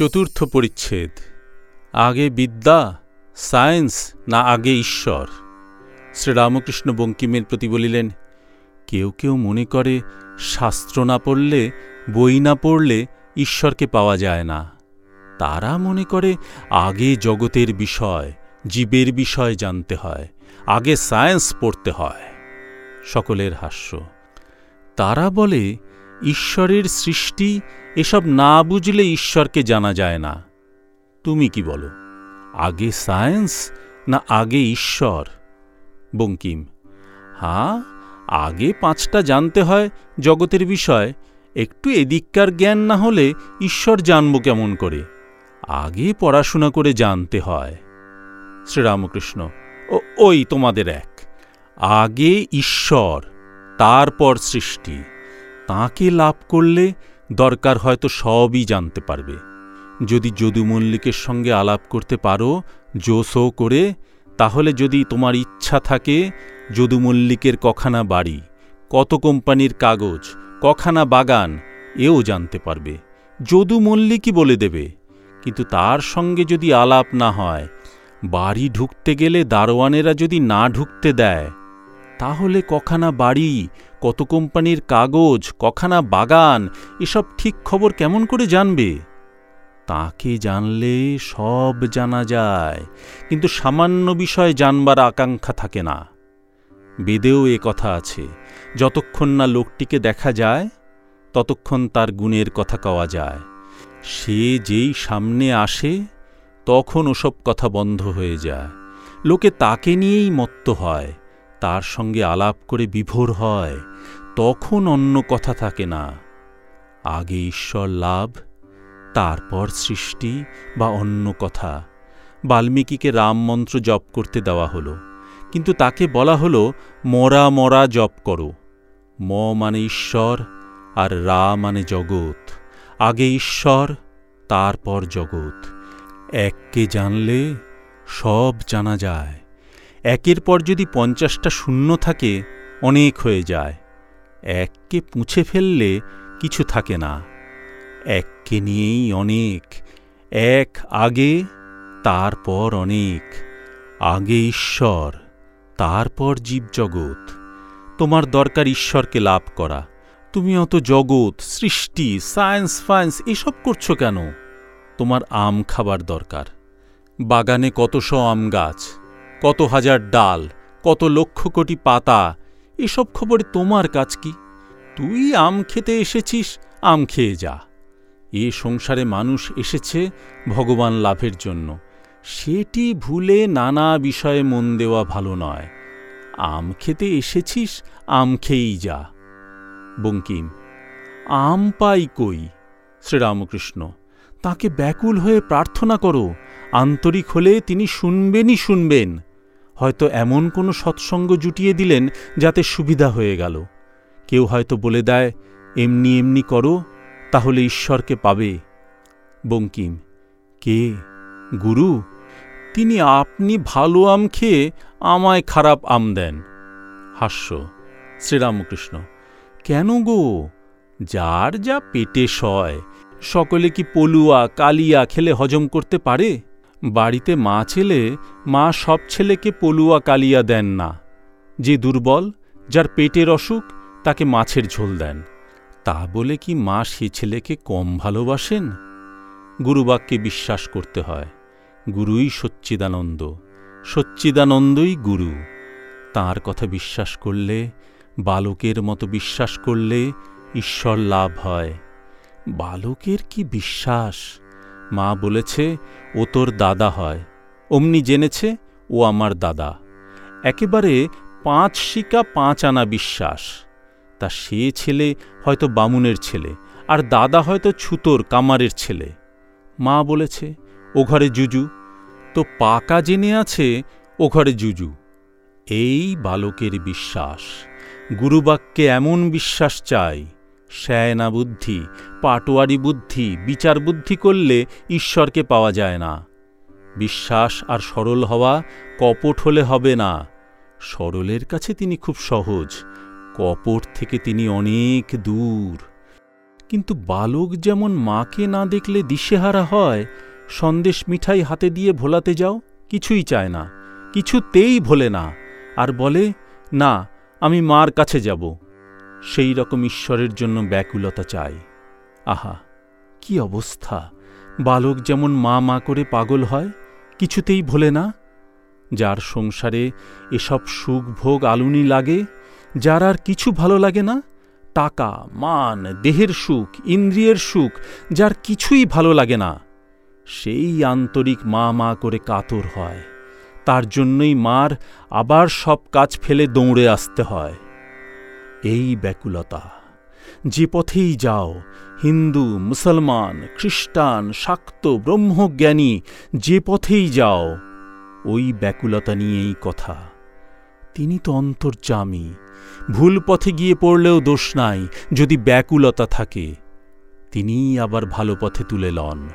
চতুর্থ পরিচ্ছেদ। আগে বিদ্যা, সায়েন্স, না আগে ঈশ্বর। শ্রীরামকৃষ্ণ বঙ্কিমের প্রতি বলিলেন, কেউ কেউ মনে করে শাস্ত্র না পড়লে, বই না পড়লে ঈশ্বরকে পাওয়া যায় না। তারা মনে করে আগে জগতের বিষয়, জীবের বিষয় জানতে হয়, আগে সায়েন্স পড়তে হয়। সকলের হাস্য। তারা বলে, ঈশ্বরের সৃষ্টি এসব না বুঝলে ঈশ্বরকে জানা যায় না। তুমি কি বলো, আগে সায়েন্স না আগে ঈশ্বর? বঙ্কিম হ্যাঁ আগে পাঁচটা জানতে হয় জগতের বিষয়, একটু এদিককার জ্ঞান না হলে ঈশ্বর জানব কেমন করে? আগে পড়াশোনা করে জানতে হয়। শ্রীরামকৃষ্ণ, ও, ওই তোমাদের এক। আগে ঈশ্বর, তারপর সৃষ্টি। তাকে লাভ করলে দরকার হয়তো সবই জানতে পারবে। যদি যদু মল্লিকের সঙ্গে আলাপ করতে পারো জোসো করে, তাহলে যদি তোমার ইচ্ছা থাকে, যদু মল্লিকের কখানা বাড়ি, কত কোম্পানির কাগজ, কখানা বাগান, এও জানতে পারবে। যদু মল্লিকই বলে দেবে। কিন্তু তার সঙ্গে যদি আলাপ না হয়, বাড়ি ঢুকতে গেলে দারোয়ানেরা যদি না ঢুকতে দেয় তাহলে কখানা বাড়ি, কত কোম্পানির কাগজ, কখানা বাগান, এসব ঠিক খবর কেমন করে জানবে? তাকে জানলে সব জানা যায়, কিন্তু সামান্য বিষয় জানবার আকাঙ্ক্ষা থাকে না। বেদেও এ কথা আছে, যতক্ষণ না লোকটিকে দেখা যায়, ততক্ষণ তার গুণের কথা কওয়া যায়। সে যেই সামনে আসে, তখন ওসব কথা বন্ধ হয়ে যায়। লোকে তাকে নিয়েই মত্ত হয়। তার সঙ্গে আলাপ করে বিভোর হয়, তখন অন্য কথা থাকে না। আগে ঈশ্বর লাভ, তারপর সৃষ্টি বা অন্য কথা। বাল্মীকিকে রামমন্ত্র জপ করতে দেওয়া হলো, কিন্তু তাকে বলা হলো, মরা মরা জপ করো। ম মানে ঈশ্বর আর রা মানে জগৎ। আগে ঈশ্বর, তারপর জগৎ। এককে জানলে সব জানা যায়। একের পর যদি পঞ্চাশটা শূন্য থাকে, অনেক হয়ে যায়। এককে পুঁছে ফেললে কিছু থাকে না। এককে নিয়েই অনেক। এক আগে, তারপর অনেক। আগে ঈশ্বর, তারপর জীবজগৎ। তোমার দরকার ঈশ্বরকে লাভ করা। তুমি অত জগৎ, সৃষ্টি, সায়েন্স ফায়েন্স এসব করছ কেন? তোমার আম খাবার দরকার। বাগানে কত শ আম গাছ। কত হাজার ডাল, কত লক্ষ কোটি পাতা, এসব খবরে তোমার কাজ কি? তুই আম খেতে এসেছিস, আম খেয়ে যা। এ সংসারে মানুষ এসেছে ভগবান লাভের জন্য। সেটি ভুলে নানা বিষয়ে মন দেওয়া ভালো নয়। আম খেতে এসেছিস, আম খেয়েই যা। বঙ্কিম, আম পাই কই? শ্রীরামকৃষ্ণ, তাকে ব্যাকুল হয়ে প্রার্থনা করো। আন্তরিক হলে তিনি শুনবেনই শুনবেন। হয়তো এমন কোনো সৎসঙ্গ জুটিয়ে দিলেন যাতে সুবিধা হয়ে গেল। কেউ হয়তো বলে দেয়, এমনি এমনি করো, তাহলে ঈশ্বরকে পাবে। বঙ্কিম, কে? গুরু? তিনি আপনি ভালো আম খেয়ে আমায় খারাপ আম দেন। হাস্য, শ্রীরামকৃষ্ণ, কেন গো? যার যা পেটে সয়, সকলে কি পলুয়া, কালিয়া খেলে হজম করতে পারে? বাড়িতে মা ছেলে, মা সব ছেলেকে পলুয়া কালিয়া দেন না। যে দুর্বল, যার পেটের অসুখ, তাকে মাছের ঝোল দেন। তা বলে কি মা সে ছেলেকে কম ভালোবাসেন? গুরুবাক্যে বিশ্বাস করতে হয়, গুরুই সচ্চিদানন্দ, সচ্চিদানন্দই গুরু। তার কথা বিশ্বাস করলে, বালকের মতো বিশ্বাস করলে ঈশ্বর লাভ হয়। বালকের কি বিশ্বাস? মা বলেছে, ও তোর দাদা হয়। অমনি জেনেছে, ও আমার দাদা। একেবারে পাঁচ শিকা পাঁচ আনা বিশ্বাস। তা সে ছেলে হয়তো বামুনের ছেলে, আর দাদা হয়তো ছুতোর, কামারের ছেলে। মা বলেছে, ও ঘরে জুজু। তো পাকা জেনে আছে, ও ঘরে জুজু। এই বালকের বিশ্বাস। গুরুবাক্যে এমন বিশ্বাস চাই শ্যায়না বুদ্ধি, পাটোয়ারি বুদ্ধি, বিচার বুদ্ধি করলে ঈশ্বরকে পাওয়া যায় না। বিশ্বাস আর সরল হওয়া কপট হলে হবে না। সরলের কাছে তিনি খুব সহজ, কপট থেকে তিনি অনেক দূর। কিন্তু বালক যেমন মাকে না দেখলে দিশেহারা হয়, সন্দেশ মিঠাই হাতে দিয়ে ভোলাতে যাও, কিছুই চায় না, কিছুতেই ভোলে না। আর বলে, না, আমি মার কাছে যাব। সেই রকম ঈশ্বরের জন্য ব্যাকুলতা চাই। আহা, কি অবস্থা! বালক যেমন মা মা করে পাগল হয়, কিছুতেই ভোলে না। যার সংসারে এসব সুখ ভোগ আলুনি লাগে, যার আর কিছু ভালো লাগে না, টাকা, মান, দেহের সুখ, ইন্দ্রিয়ের সুখ, যার কিছুই ভালো লাগে না, সেই আন্তরিক মা মা করে কাতর হয়। তার জন্যই মার আবার সব কাজ ফেলে দৌড়ে আসতে হয়। এই ব্যাকুলতা। যে পথেই যাও, হিন্দু, মুসলমান, খ্রিস্টান, শাক্ত, ব্রহ্মজ্ঞানী, যে পথেই যাও, ওই ব্যাকুলতা নিয়েই কথা। তিনি তো অন্তর্যামী, ভুল পথে গিয়ে পড়লেও দোষ নাই, যদি ব্যাকুলতা থাকে। তিনিই আবার ভালো পথে তুলে লন।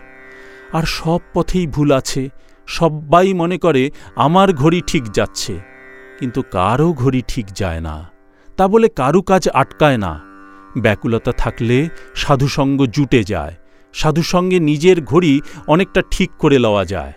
আর সব পথেই ভুল আছে, সব্বাই মনে করে, আমার ঘড়ি ঠিক যাচ্ছে, কিন্তু কারও ঘড়ি ঠিক যায় না। তা বলে কারু কাজ আটকায় না। ব্যাকুলতা থাকলে সাধুসঙ্গ জুটে যায়। সাধুসঙ্গে নিজের ঘড়ি অনেকটা ঠিক করে লওয়া যায়।